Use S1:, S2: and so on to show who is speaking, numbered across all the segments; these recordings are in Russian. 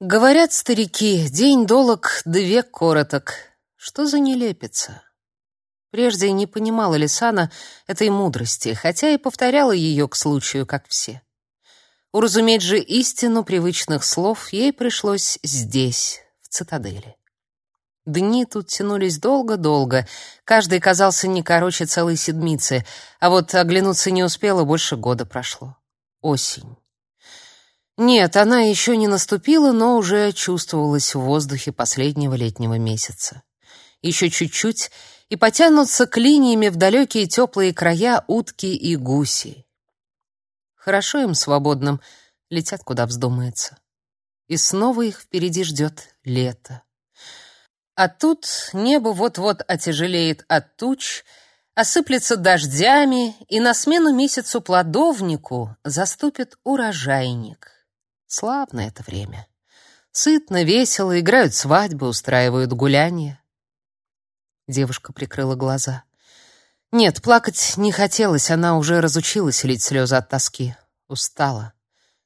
S1: Говорят старики, день долог, да век короток. Что за нелепица? Прежде не понимала Лисана этой мудрости, хотя и повторяла ее к случаю, как все. Уразуметь же истину привычных слов ей пришлось здесь, в цитадели. Дни тут тянулись долго-долго, каждый казался не короче целой седмицы, а вот оглянуться не успела, больше года прошло. Осень. Нет, она еще не наступила, но уже чувствовалась в воздухе последнего летнего месяца. Еще чуть-чуть, и потянутся клиньями в далекие теплые края утки и гуси. Хорошо им свободным, летят куда вздумается. И снова их впереди ждет лето. А тут небо вот-вот отяжелеет от туч, осыплется дождями, и на смену месяцу плодовнику заступит урожайник. Славно это время. Сытно, весело, играют свадьбы, устраивают гуляния. Девушка прикрыла глаза. Нет, плакать не хотелось, она уже разучилась лить слезы от тоски. Устала.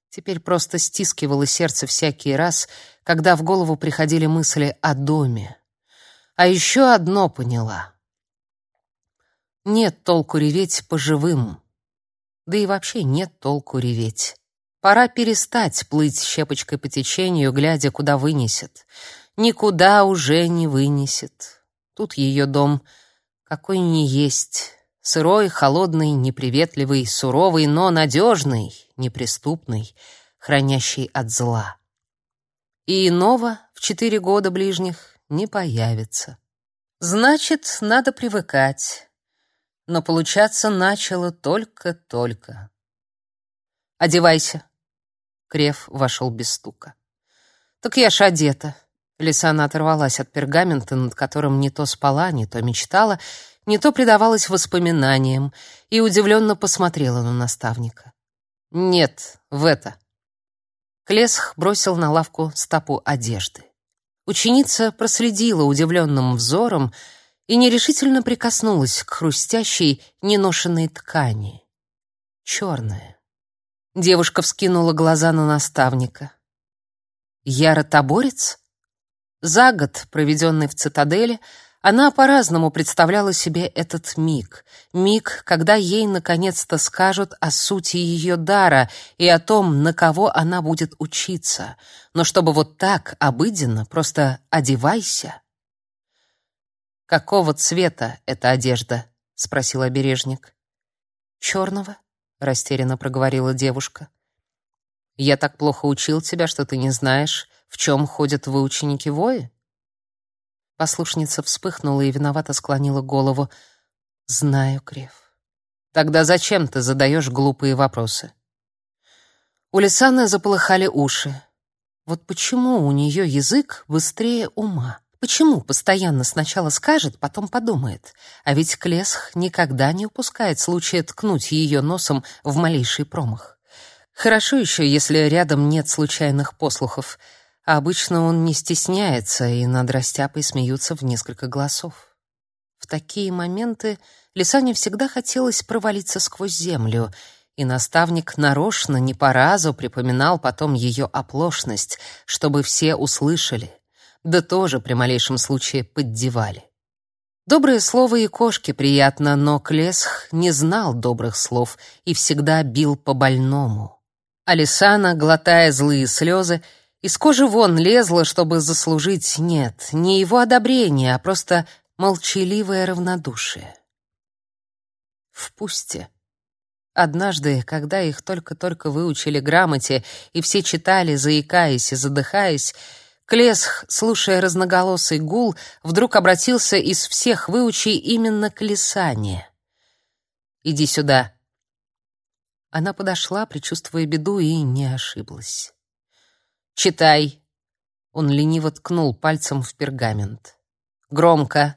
S1: Теперь просто стискивало сердце всякий раз, когда в голову приходили мысли о доме. А еще одно поняла. Нет толку реветь по живым. Да и вообще нет толку реветь. Пора перестать плыть щепочкой по течению, глядя, куда вынесет. Никуда уже не вынесет. Тут ее дом какой ни есть. Сырой, холодный, неприветливый, суровый, но надежный, неприступный, хранящий от зла. И иного в четыре года ближних не появится. Значит, надо привыкать. Но получаться начало только-только. «Одевайся». Крев вошел без стука. «Так я ж одета. Лисана оторвалась от пергамента, над которым не то спала, не то мечтала, не то предавалась воспоминаниям, и удивленно посмотрела на наставника. «Нет, в это». Клесх бросил на лавку стопу одежды. Ученица проследила удивленным взором и нерешительно прикоснулась к хрустящей, неношенной ткани. Черная. Девушка вскинула глаза на наставника. «Я ротоборец?» За год, проведенный в цитадели, она по-разному представляла себе этот миг. Миг, когда ей наконец-то скажут о сути ее дара и о том, на кого она будет учиться. Но чтобы вот так, обыденно, просто одевайся. «Какого цвета эта одежда?» — спросил обережник. «Черного», — растерянно проговорила девушка. «Я так плохо учил тебя, что ты не знаешь, в чем ходят вы ученики вои? Послушница вспыхнула и виновато склонила голову. Знаю, Крев. Тогда зачем ты задаешь глупые вопросы? У Лисаны заполыхали уши. Вот почему у нее язык быстрее ума? Почему постоянно сначала скажет, потом подумает? А ведь Клесх никогда не упускает случая ткнуть ее носом в малейший промах. Хорошо еще, если рядом нет случайных послухов — а обычно он не стесняется, и над растяпой смеются в несколько голосов. В такие моменты Лисане всегда хотелось провалиться сквозь землю, и наставник нарочно не по разу припоминал потом ее оплошность, чтобы все услышали, да тоже при малейшем случае поддевали. Доброе слово и кошке приятно, но Клесх не знал добрых слов и всегда бил по больному. Алисана, глотая злые слезы, из кожи вон лезла, чтобы заслужить, нет, не его одобрение, а просто молчаливое равнодушие. В. Однажды, когда их только-только выучили грамоте, и все читали, заикаясь и задыхаясь, Клесх, слушая разноголосый гул, вдруг обратился из всех выучей именно к Лисане. «Иди сюда». Она подошла, предчувствуя беду, и не ошиблась. Читай. Он лениво ткнул пальцем в пергамент. Громко.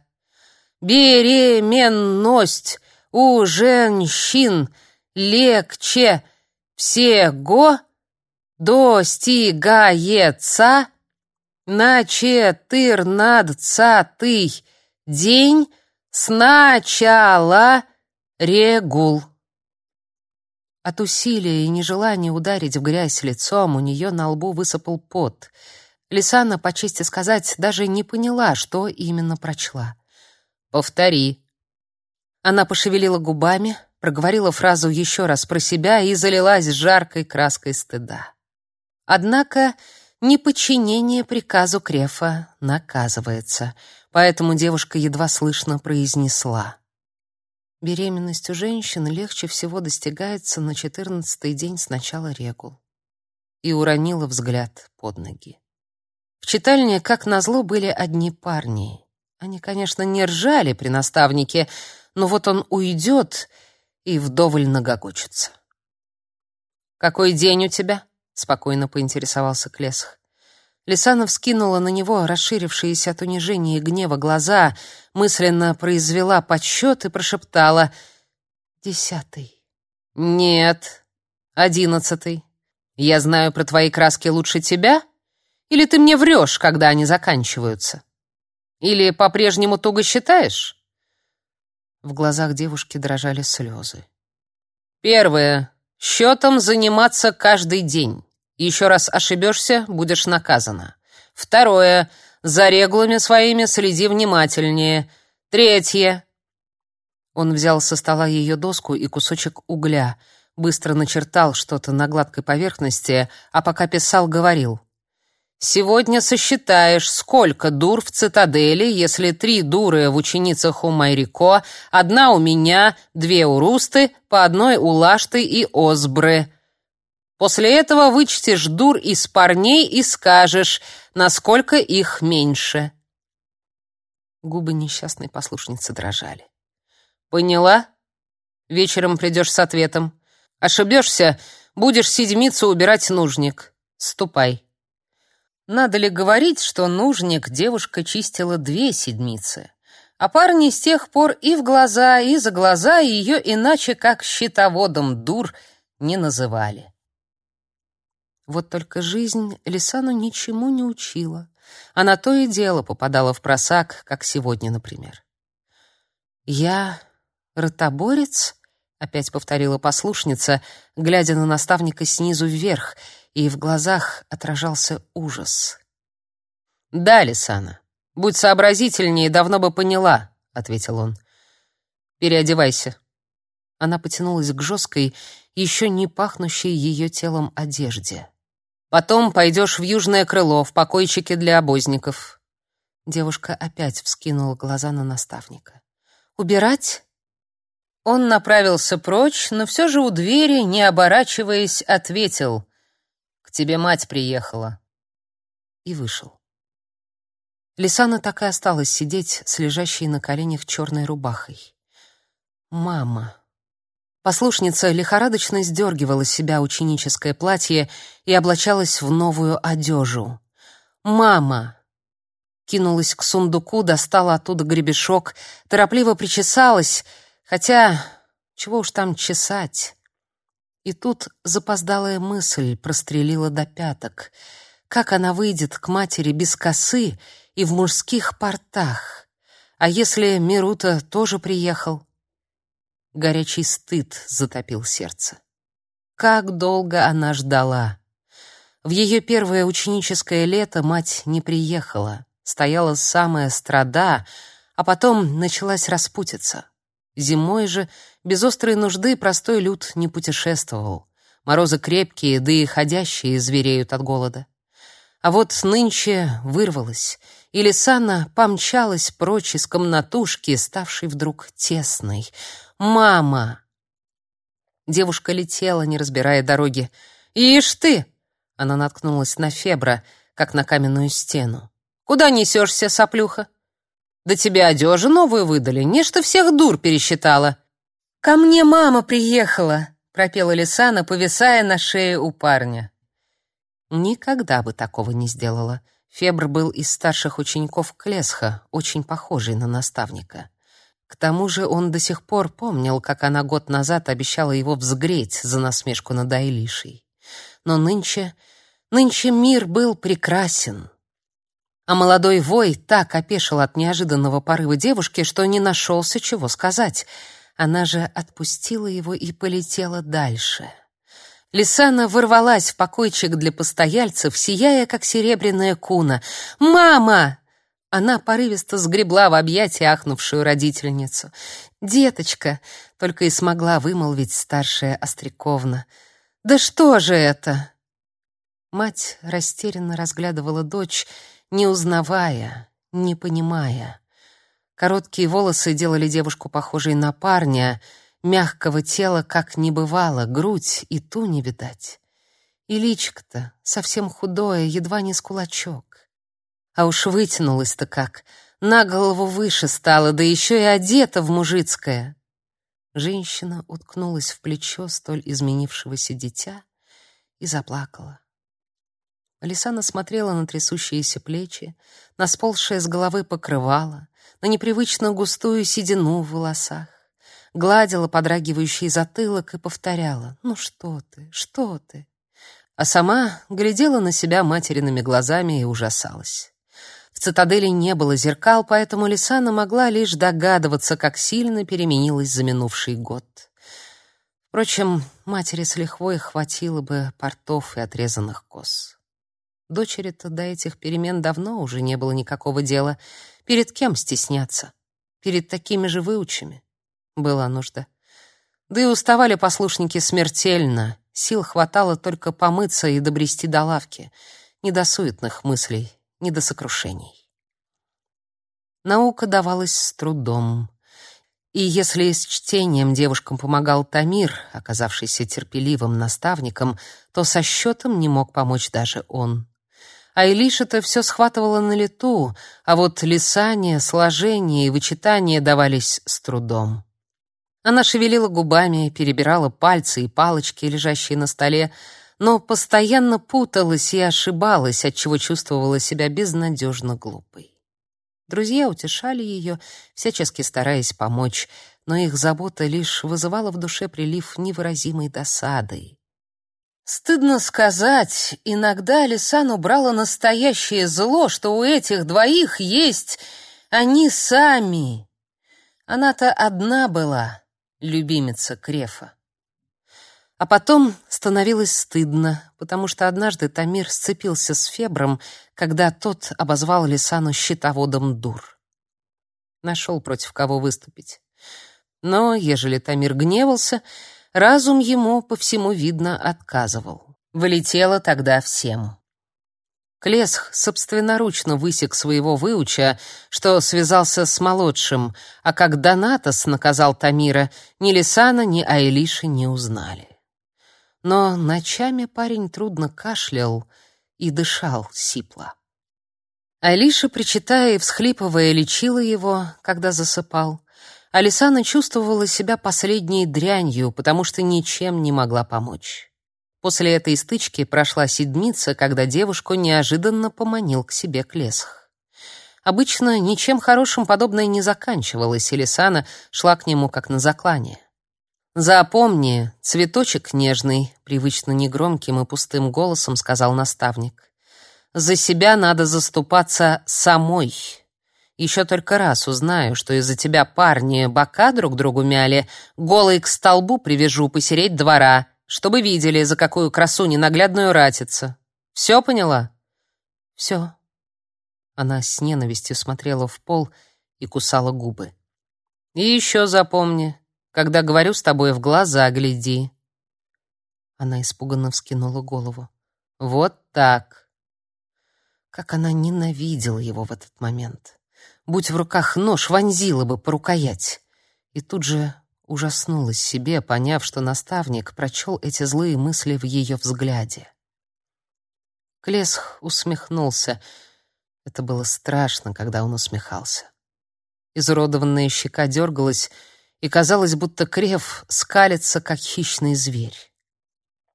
S1: Беременность у женщин легче всего достигается на четырнадцатый день с начала регул. От усилия и нежелания ударить в грязь лицом у нее на лбу высыпал пот. Лисана, по чести сказать, даже не поняла, что именно прочла. «Повтори». Она пошевелила губами, проговорила фразу еще раз про себя и залилась жаркой краской стыда. Однако неподчинение приказу Крефа наказывается, поэтому девушка едва слышно произнесла. Беременность у женщин легче всего достигается на четырнадцатый день с начала регул. И уронила взгляд под ноги. В читальне, как назло, были одни парни. Они, конечно, не ржали при наставнике, но вот он уйдет и вдоволь нагогочется. «Какой день у тебя?» — спокойно поинтересовался Клесх. Лисанов скинула на него расширившиеся от унижения и гнева глаза, мысленно произвела подсчет и прошептала «Десятый». «Нет, одиннадцатый. Я знаю про твои краски лучше тебя? Или ты мне врешь, когда они заканчиваются? Или по-прежнему туго считаешь?» В глазах девушки дрожали слезы. «Первое. Счетом заниматься каждый день. Еще раз ошибешься, будешь наказана. Второе. За реглами своими следи внимательнее. Третье. Он взял со стола ее доску и кусочек угля, быстро начертал что-то на гладкой поверхности, а пока писал, говорил. «Сегодня сосчитаешь, сколько дур в цитадели, если три дуры в ученицах у Майрико, одна у меня, две у Русты, по одной у Лашты и Озбры. После этого вычтешь дур из парней и скажешь, насколько их меньше. Губы несчастной послушницы дрожали. Поняла? Вечером придешь с ответом. Ошибешься, будешь седмицу убирать нужник. Ступай. Надо ли говорить, что нужник девушка чистила две седмицы, а парни с тех пор и в глаза, и за глаза ее иначе как щитоводом дур не называли. Вот только жизнь Лисану ничему не учила. Она то и дело попадала в просак, как сегодня, например. «Я ротоборец?» — опять повторила послушница, глядя на наставника снизу вверх, и в глазах отражался ужас. «Да, Лисана, будь сообразительнее, давно бы поняла», — ответил он. «Переодевайся». Она потянулась к жесткой, еще не пахнущей ее телом одежде. Потом пойдешь в южное крыло, в покойчики для обозников». Девушка опять вскинула глаза на наставника. «Убирать?» Он направился прочь, но все же у двери, не оборачиваясь, ответил. «К тебе мать приехала». И вышел. Лисана так и осталась сидеть с лежащей на коленях черной рубахой. «Мама». Послушница лихорадочно сдергивала с себя ученическое платье и облачалась в новую одежу. «Мама!» Кинулась к сундуку, достала оттуда гребешок, торопливо причесалась, хотя чего уж там чесать. И тут запоздалая мысль прострелила до пяток. Как она выйдет к матери без косы и в мужских портах? А если Мирута тоже приехал? Горячий стыд затопил сердце. Как долго она ждала. В ее первое ученическое лето мать не приехала. Стояла самая страда, а потом началась распутица. Зимой же, без острой нужды, простой люд не путешествовал. Морозы крепкие, да и ходящие звереют от голода. А вот нынче вырвалась, и Лисана помчалась прочь из комнатушки, ставшей вдруг тесной. «Мама!» Девушка летела, не разбирая дороги. «Ишь ты!» Она наткнулась на Фебра, как на каменную стену. «Куда несешься, соплюха? Да тебе одежу новую выдали, не что всех дур пересчитала». «Ко мне мама приехала!» — пропела Лисана, повисая на шее у парня. Никогда бы такого не сделала. Фебр был из старших учеников Клесха, очень похожий на наставника. К тому же он до сих пор помнил, как она год назад обещала его взгреть за насмешку над Айлишей. Но нынче, нынче мир был прекрасен. А молодой вой так опешил от неожиданного порыва девушки, что не нашелся чего сказать. Она же отпустила его и полетела дальше. Лисана ворвалась в покойчик для постояльцев, сияя, как серебряная куна. «Мама!» Она порывисто сгребла в объятия ахнувшую родительницу. «Деточка!» — только и смогла вымолвить старшая Остряковна. «Да что же это?» Мать растерянно разглядывала дочь, не узнавая, не понимая. Короткие волосы делали девушку похожей на парня, мягкого тела как не бывало, грудь и ту не видать. И личико-то совсем худое, едва не с кулачок. А уж вытянулась-то как, на голову выше стала, да еще и одета в мужицкое. Женщина уткнулась в плечо столь изменившегося дитя и заплакала. Алисана смотрела на трясущиеся плечи, на сползшее с головы покрывало, на непривычно густую седину в волосах, гладила подрагивающий затылок и повторяла «Ну что ты, что ты?», а сама глядела на себя материными глазами и ужасалась. В цитадели не было зеркал, поэтому Лисана могла лишь догадываться, как сильно переменилась за минувший год. Впрочем, матери с лихвой хватило бы портов и отрезанных кос. Дочери-то до этих перемен давно уже не было никакого дела. Перед кем стесняться? Перед такими же выучами? Была нужда. Да и уставали послушники смертельно. Сил хватало только помыться и добрести до лавки. Не до суетных мыслей, не до сокрушений. Наука давалась с трудом. И если с чтением девушкам помогал Тамир, оказавшийся терпеливым наставником, то со счетом не мог помочь даже он. А Илиша-то все схватывала на лету, а вот лисание, сложение и вычитание давались с трудом. Она шевелила губами, перебирала пальцы и палочки, лежащие на столе, но постоянно путалась и ошибалась, отчего чувствовала себя безнадежно глупой. Друзья утешали ее, всячески стараясь помочь, но их забота лишь вызывала в душе прилив невыразимой досады. Стыдно сказать, иногда Лисан убрала настоящее зло, что у этих двоих есть они сами. Она-то одна была, любимица Крефа. А потом становилось стыдно, потому что однажды Тамир сцепился с Фебром, когда тот обозвал Лисану щитоводом дур. Нашел против кого выступить. Но, ежели Тамир гневался, Разум ему, по всему видно, отказывал. Вылетело тогда всем. Клесх собственноручно высек своего выуча, что связался с молодшим, а как Донатос наказал Тамира, ни Лисана, ни Айлиши не узнали. Но ночами парень трудно кашлял и дышал сипло. Айлиша, причитая и всхлипывая, лечила его, когда засыпал. Алисана чувствовала себя последней дрянью, потому что ничем не могла помочь. После этой стычки прошла седмица, когда девушку неожиданно поманил к себе Клесх. Обычно ничем хорошим подобное не заканчивалось, и Лисана шла к нему как на заклание. «Запомни, цветочек нежный», — привычно негромким и пустым голосом сказал наставник. «За себя надо заступаться самой». Еще только раз узнаю, что из-за тебя парни бока друг другу мяли, голый к столбу привяжу посереть двора, чтобы видели, за какую красу ненаглядную ратится. Все поняла? Все. Она с ненавистью смотрела в пол и кусала губы. И еще запомни, когда говорю с тобой в глаза гляди. Она испуганно вскинула голову. Вот так. Как она ненавидела его в этот момент будь в руках нож, вонзила бы по рукоять. И тут же ужаснулась себе, поняв, что наставник прочел эти злые мысли в ее взгляде. Клесх усмехнулся. Это было страшно, когда он усмехался. Изуродованная щека дергалась, и казалось, будто Крев скалится, как хищный зверь.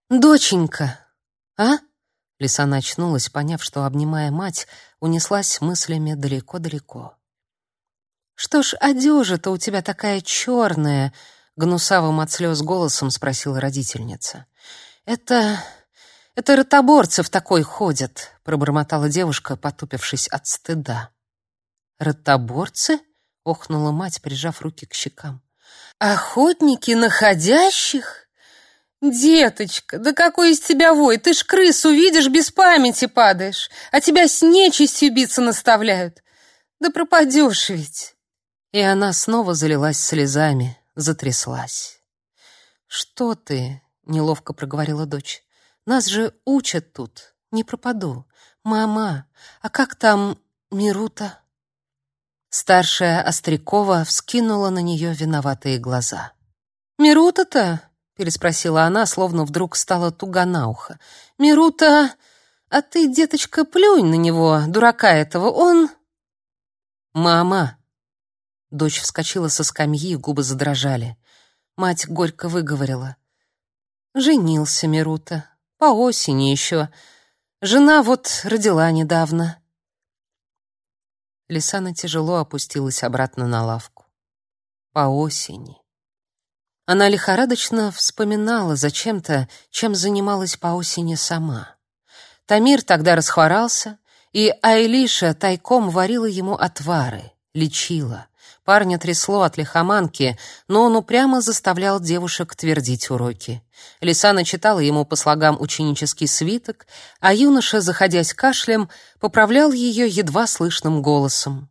S1: «Доченька, а?» Лиса очнулась, поняв, что, обнимая мать, унеслась мыслями далеко-далеко. «Что ж одежа-то у тебя такая черная?» — гнусавым от слез голосом спросила родительница. «Это... это ротоборцев такой ходят», — пробормотала девушка, потупившись от стыда. «Ротоборцы?» — охнула мать, прижав руки к щекам. «Охотники находящих? «Деточка, да какой из тебя вой? Ты ж крысу видишь, без памяти падаешь, а тебя с нечистью биться наставляют. Да пропадешь ведь!» И она снова залилась слезами, затряслась. «Что ты?» — неловко проговорила дочь. «Нас же учат тут, не пропаду. Мама, а как там Мирута?» Старшая Острякова вскинула на нее виноватые глаза. «Мирута-то?» — переспросила она, словно вдруг стала туга на ухо. «Мирута, а ты, деточка, плюнь на него, дурака этого, он...» «Мама!» Дочь вскочила со скамьи, губы задрожали. Мать горько выговорила. «Женился Мирута. По осени еще. Жена вот родила недавно. Лисана тяжело опустилась обратно на лавку. По осени. Она лихорадочно вспоминала зачем-то, чем занималась по осени сама. Тамир тогда расхворался, и Айлиша тайком варила ему отвары, лечила. Парня трясло от лихоманки, но он упрямо заставлял девушек твердить уроки. Лисана читала ему по слогам ученический свиток, а юноша, заходясь кашлем, поправлял ее едва слышным голосом.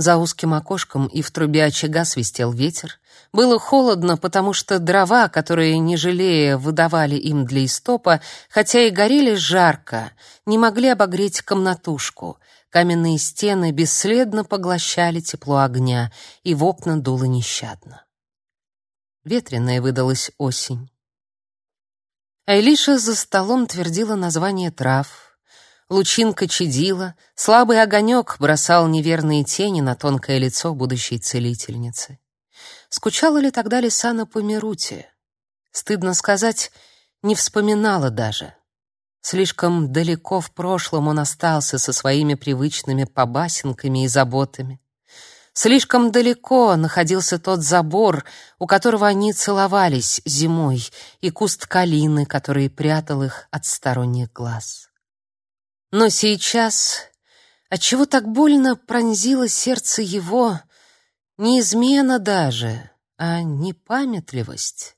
S1: За узким окошком и в трубе очага свистел ветер. Было холодно, потому что дрова, которые, не жалея, выдавали им для истопа, хотя и горели жарко, не могли обогреть комнатушку — Каменные стены бесследно поглощали тепло огня, и в окна дуло нещадно. Ветреная выдалась осень. Айлиша за столом твердила название трав. Лучинка чадила, слабый огонек бросал неверные тени на тонкое лицо будущей целительницы. Скучала ли тогда Лисана по Мируте? Стыдно сказать, не вспоминала даже. Слишком далеко в прошлом он остался со своими привычными побасенками и заботами. Слишком далеко находился тот забор, у которого они целовались зимой, и куст калины, который прятал их от сторонних глаз. Но сейчас, отчего так больно пронзило сердце его, не измена даже, а непамятливость.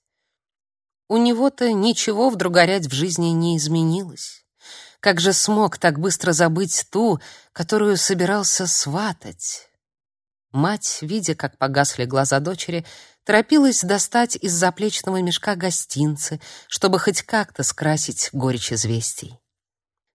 S1: У него-то ничего вдруг горять в жизни не изменилось. Как же смог так быстро забыть ту, которую собирался сватать? Мать, видя, как погасли глаза дочери, торопилась достать из заплечного мешка гостинцы, чтобы хоть как-то скрасить горечь известий.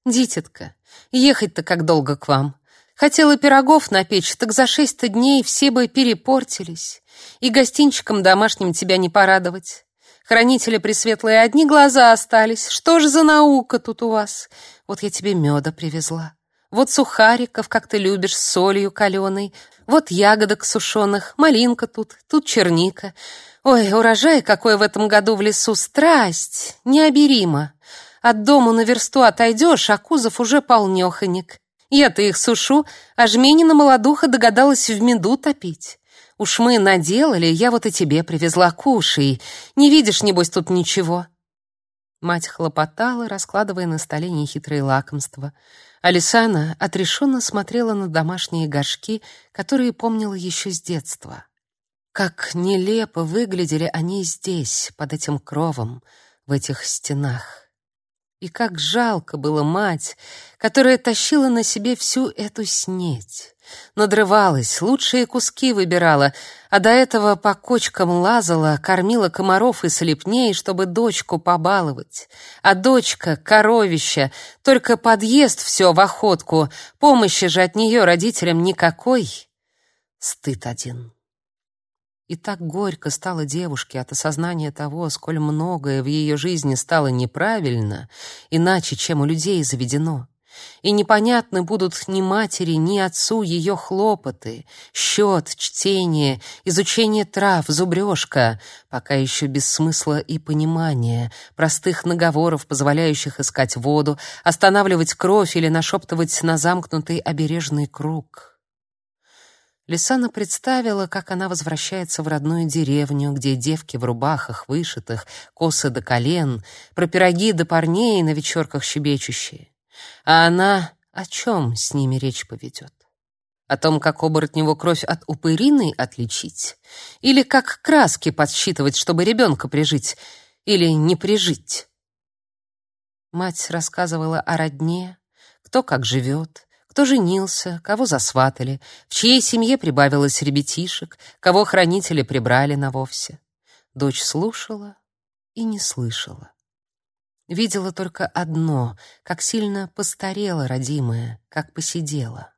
S1: «Дитятка, ехать-то как долго к вам? Хотела пирогов напечь, так за шесть-то дней все бы перепортились. И гостинчиком домашним тебя не порадовать. Хранители пресветлые одни глаза остались. Что ж за наука тут у вас? Вот я тебе меда привезла. Вот сухариков, как ты любишь, с солью каленой. Вот ягодок сушеных, малинка тут, тут черника. Ой, урожай какой в этом году в лесу, страсть, необерима. От дому на версту отойдешь, а кузов уже полнёхонек. Я-то их сушу, а жменина молодуха догадалась в меду топить. Уж мы наделали, я вот и тебе привезла, кушай. Не видишь, небось, тут ничего». Мать хлопотала, раскладывая на столе нехитрые лакомства. Алисана отрешенно смотрела на домашние горшки, которые помнила еще с детства. Как нелепо выглядели они здесь, под этим кровом, в этих стенах. И как жалко было мать, которая тащила на себе всю эту снеть. Надрывалась, лучшие куски выбирала, а до этого по кочкам лазала, кормила комаров и слепней, чтобы дочку побаловать. А дочка, коровища, только подъезд все в охотку, помощи же от нее родителям никакой. Стыд один. И так горько стало девушке от осознания того, сколь многое в ее жизни стало неправильно, иначе, чем у людей заведено. И непонятны будут ни матери, ни отцу ее хлопоты, счет, чтение, изучение трав, зубрежка, пока еще без смысла и понимания, простых наговоров, позволяющих искать воду, останавливать кровь или нашептывать на замкнутый обережный круг. Лисана представила, как она возвращается в родную деревню, где девки в рубахах вышитых, косы до колен, про пироги до парней на вечерках щебечущие. А она о чем с ними речь поведет? О том, как оборотневу кровь от упыриной отличить? Или как краски подсчитывать, чтобы ребенка прижить? или не прижить? Мать рассказывала о родне, кто как живет, кто женился, кого засватали, в чьей семье прибавилось ребятишек, кого хранители прибрали на вовсе. Дочь слушала и не слышала. Видела только одно, как сильно постарела родимая, как посидела.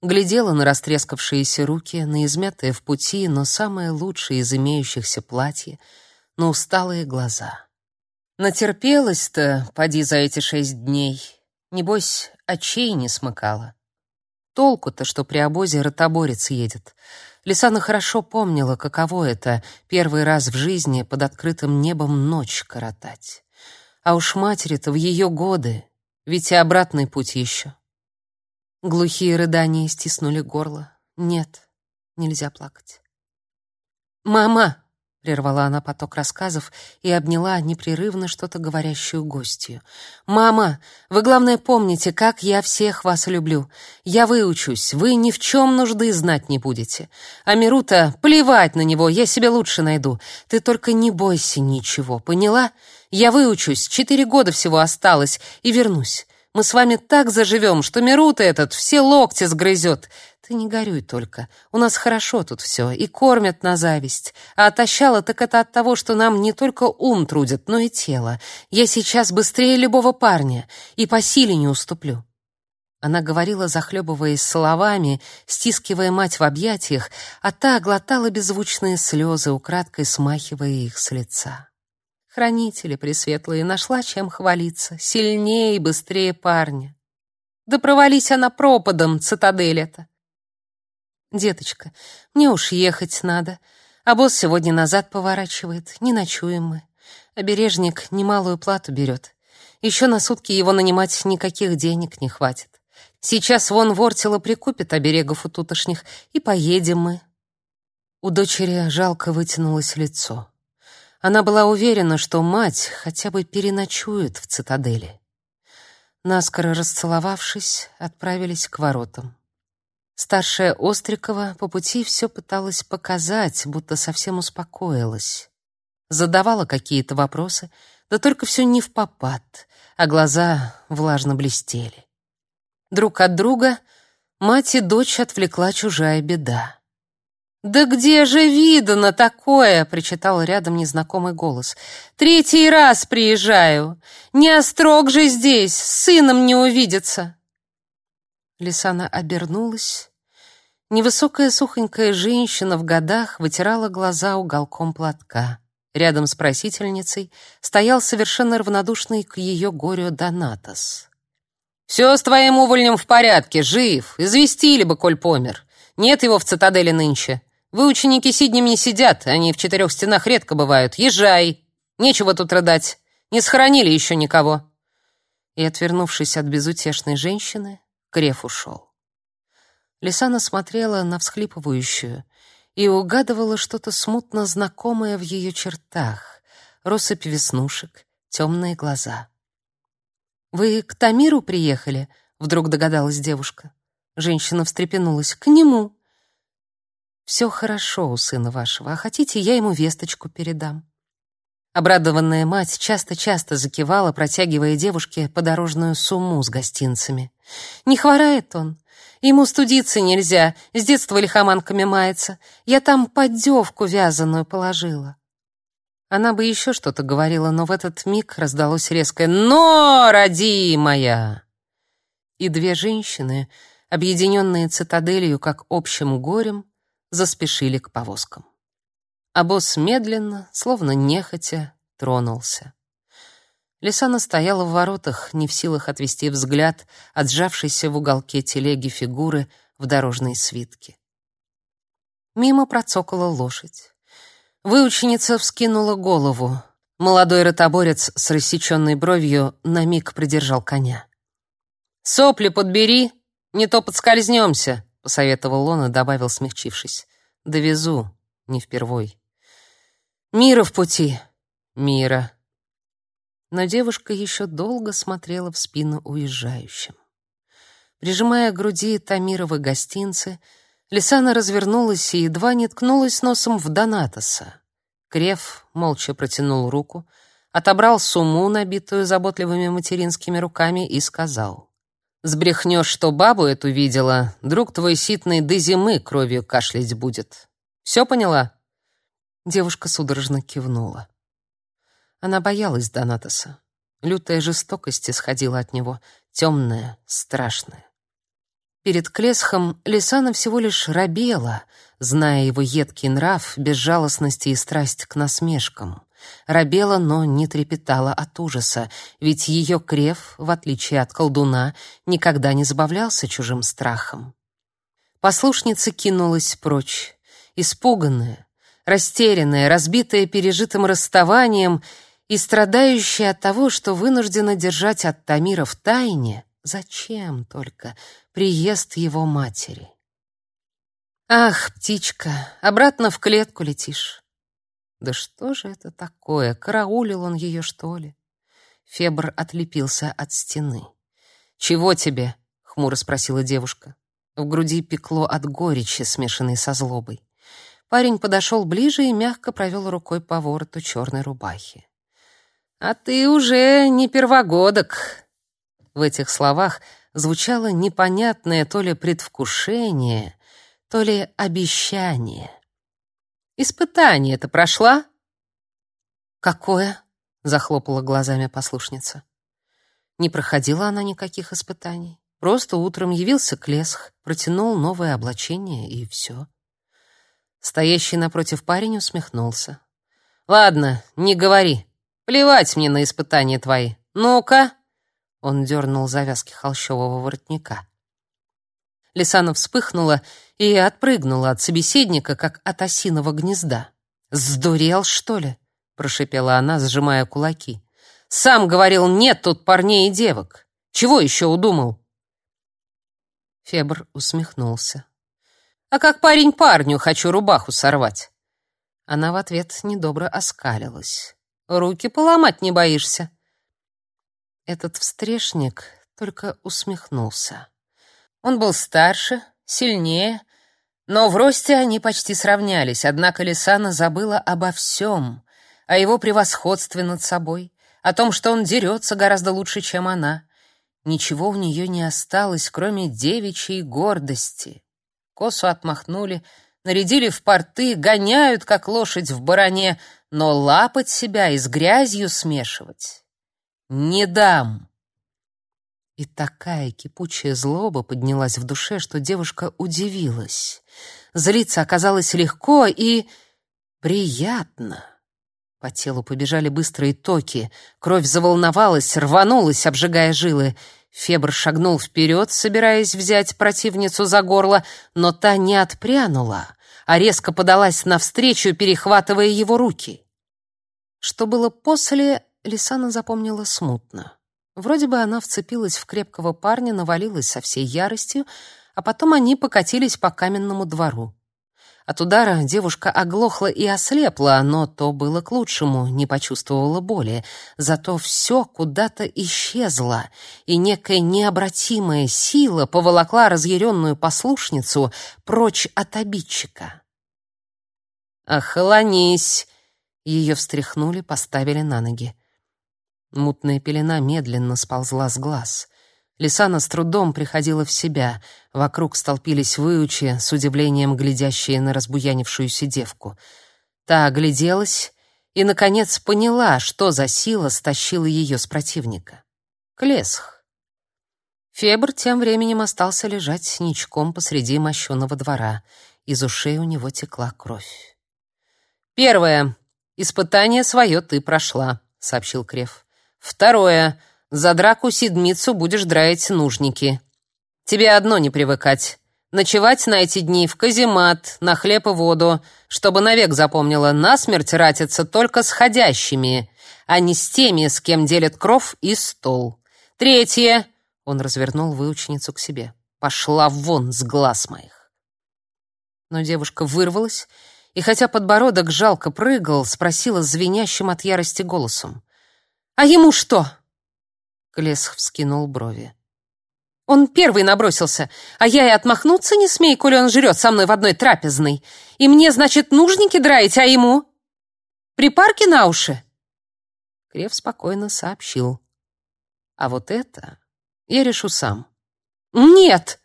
S1: Глядела на растрескавшиеся руки, на измятое в пути, но самое лучшее из имеющихся платье, на усталые глаза. Натерпелась-то, поди за эти шесть дней. Небось, очей не смыкала. Толку-то, что при обозе ротоборец едет. Лисана хорошо помнила, каково это — первый раз в жизни под открытым небом ночь коротать. А уж матери-то в ее годы, ведь и обратный путь еще. Глухие рыдания стиснули горло. Нет, нельзя плакать. «Мама!» — прервала она поток рассказов и обняла непрерывно что-то говорящую гостью. «Мама, вы, главное, помните, как я всех вас люблю. Я выучусь, вы ни в чем нужды знать не будете. А Мирута, плевать на него, я себе лучше найду. Ты только не бойся ничего, поняла? Я выучусь, четыре года всего осталось, и вернусь. Мы с вами так заживем, что Мирута этот все локти сгрызет. Ты не горюй только. У нас хорошо тут все, и кормят на зависть. А отощало так это от того, что нам не только ум трудят, но и тело. Я сейчас быстрее любого парня и по силе не уступлю. Она говорила, захлебываясь словами, стискивая мать в объятиях, а та глотала беззвучные слезы, украдкой смахивая их с лица. Хранители пресветлые нашла чем хвалиться, сильнее и быстрее парня. Да провались она пропадом, цитадель эта. Деточка, мне уж ехать надо, а босс сегодня назад поворачивает, не ночуем мы. Обережник немалую плату берет. Еще на сутки его нанимать никаких денег не хватит. Сейчас вон Вортила прикупит оберегов у тутошних, и поедем мы. У дочери жалко вытянулось лицо. Она была уверена, что мать хотя бы переночует в цитадели. Наскоро расцеловавшись, отправились к воротам. Старшая Острикова по пути все пыталась показать, будто совсем успокоилась. Задавала какие-то вопросы, да только все не в попад, а глаза влажно блестели. Друг от друга мать и дочь отвлекла чужая беда. «Да где же видано такое?» — причитал рядом незнакомый голос. «Третий раз приезжаю. Не острог же здесь, с сыном не увидеться». Лисана обернулась. Невысокая сухонькая женщина в годах вытирала глаза уголком платка. Рядом с просительницей стоял совершенно равнодушный к ее горю Донатос. «Все с твоим увольнем в порядке, жив. Известили бы, коль помер. Нет его в цитадели нынче. Вы, ученики, сиднем не сидят, они в четырех стенах редко бывают. Езжай! Нечего тут рыдать. Не схоронили еще никого». И, отвернувшись от безутешной женщины, Креф ушел. Лисана смотрела на всхлипывающую и угадывала что-то смутно знакомое в ее чертах. Россыпь веснушек, темные глаза. «Вы к Тамиру приехали?» — вдруг догадалась девушка. Женщина встрепенулась. «К нему. Все хорошо у сына вашего, а хотите, я ему весточку передам. Обрадованная мать часто-часто закивала, протягивая девушке подорожную сумму с гостинцами. Не хворает он. Ему студиться нельзя, с детства лихоманками мается. Я там поддевку вязаную положила. Она бы еще что-то говорила, но в этот миг раздалось резкое «Но, родимая!» И две женщины, объединенные цитаделью как общим горем, заспешили к повозкам. Босс медленно, словно нехотя, тронулся. Лисана стояла в воротах, не в силах отвести взгляд от сжавшейся в уголке телеги фигуры в дорожной свитке. Мимо процокала лошадь. Выученица вскинула голову. Молодой ротоборец с рассеченной бровью на миг придержал коня. «Сопли подбери, не то подскользнемся», посоветовал он и добавил, смягчившись. Довезу, не впервой. Мира в пути. Мира. Но девушка еще долго смотрела в спину уезжающим. Прижимая к груди Тамировы гостинцы, Лисана развернулась и едва не ткнулась носом в Донатоса. Крев молча протянул руку, отобрал сумму, набитую заботливыми материнскими руками, и сказал. «Сбрехнешь, что бабу эту видела, друг твой ситный до зимы кровью кашлять будет. Все поняла?» Девушка судорожно кивнула. Она боялась Донатоса. Лютая жестокость исходила от него, темная, страшная. Перед Клесхом Лисана всего лишь робела, зная его едкий нрав, безжалостность и страсть к насмешкам. Робела, но не трепетала от ужаса, ведь ее крев, в отличие от колдуна, никогда не забавлялся чужим страхом. Послушница кинулась прочь, испуганная, растерянная, разбитая пережитым расставанием и страдающая от того, что вынуждена держать от Тамира в тайне, зачем только, приезд его матери. Ах, птичка, обратно в клетку летишь. Да что же это такое? Караулил он ее, что ли? Фебр отлепился от стены. Чего тебе? хмуро спросила девушка. В груди пекло от горечи, смешанной со злобой. Парень подошел ближе и мягко провел рукой по вороту черной рубахи. «А ты уже не первогодок!» В этих словах звучало непонятное то ли предвкушение, то ли обещание. «Испытание это прошла?» «Какое?» — захлопала глазами послушница. Не проходила она никаких испытаний. Просто утром явился Клесх, протянул новое облачение, и все. Стоящий напротив парень усмехнулся. «Ладно, не говори. Плевать мне на испытания твои. Ну-ка!» Он дернул завязки холщового воротника. Лисана вспыхнула и отпрыгнула от собеседника, как от осиного гнезда. «Сдурел, что ли?» — прошипела она, сжимая кулаки. «Сам говорил, нет тут парней и девок. Чего еще удумал?» Фебр усмехнулся. А как парень парню хочу рубаху сорвать. Она в ответ недобро оскалилась. Руки поломать не боишься? Этот встрешник только усмехнулся. Он был старше, сильнее, но в росте они почти сравнялись, однако Лисана забыла обо всем, о его превосходстве над собой, о том, что он дерется гораздо лучше, чем она. Ничего у нее не осталось, кроме девичьей гордости. Косу отмахнули, нарядили в порты, гоняют, как лошадь в баране, но лапать себя и с грязью смешивать не дам. И такая кипучая злоба поднялась в душе, что девушка удивилась. Злиться оказалось легко и приятно. По телу побежали быстрые токи, кровь заволновалась, рванулась, обжигая жилы. Фебр шагнул вперед, собираясь взять противницу за горло, но та не отпрянула, а резко подалась навстречу, перехватывая его руки. Что было после, Лисана запомнила смутно. Вроде бы она вцепилась в крепкого парня, навалилась со всей яростью, а потом они покатились по каменному двору. От удара девушка оглохла и ослепла, но то было к лучшему, не почувствовала боли. Зато все куда-то исчезло, и некая необратимая сила поволокла разъяренную послушницу прочь от обидчика. «Охолонись!» Ее встряхнули, поставили на ноги. Мутная пелена медленно сползла с глаз. Лисана с трудом приходила в себя. Вокруг столпились выучи, с удивлением глядящие на разбуянившуюся девку. Та огляделась и, наконец, поняла, что за сила стащила ее с противника. Клесх. Фебр тем временем остался лежать ничком посреди мощеного двора. Из ушей у него текла кровь. «Первое. Испытание свое ты прошла», — сообщил Крев. «Второе. За драку седмицу будешь драить нужники. Тебе одно не привыкать. Ночевать на эти дни в каземат, на хлеб и воду, чтобы навек запомнила, насмерть ратиться только с ходящими, а не с теми, с кем делят кров и стол. Третье. Он развернул выученицу к себе. Пошла вон с глаз моих. Но девушка вырвалась, и хотя подбородок жалко прыгал, спросила звенящим от ярости голосом: «А ему что?» Клесх вскинул брови. Он первый набросился, а я и отмахнуться не смею, коли он жрет со мной в одной трапезной. И мне, значит, нужники драить, а ему? Припарки на уши?» Крев спокойно сообщил. «А вот это я решу сам». «Нет!»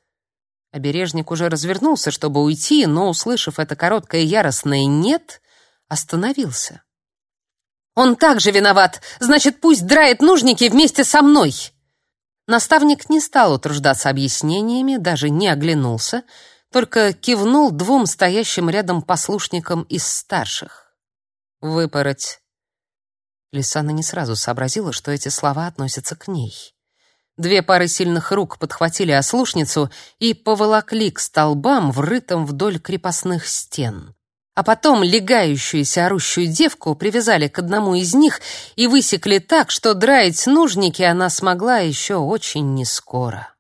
S1: Обережник уже развернулся, чтобы уйти, но, услышав это короткое яростное «нет», остановился. «Он также виноват! Значит, пусть драет нужники вместе со мной!» Наставник не стал утруждаться объяснениями, даже не оглянулся, только кивнул двум стоящим рядом послушникам из старших. «Выпороть». Лисана не сразу сообразила, что эти слова относятся к ней. Две пары сильных рук подхватили ослушницу и поволокли к столбам, врытым вдоль крепостных стен. А потом легающуюся орущую девку привязали к одному из них и высекли так, что драить нужники она смогла еще очень нескоро.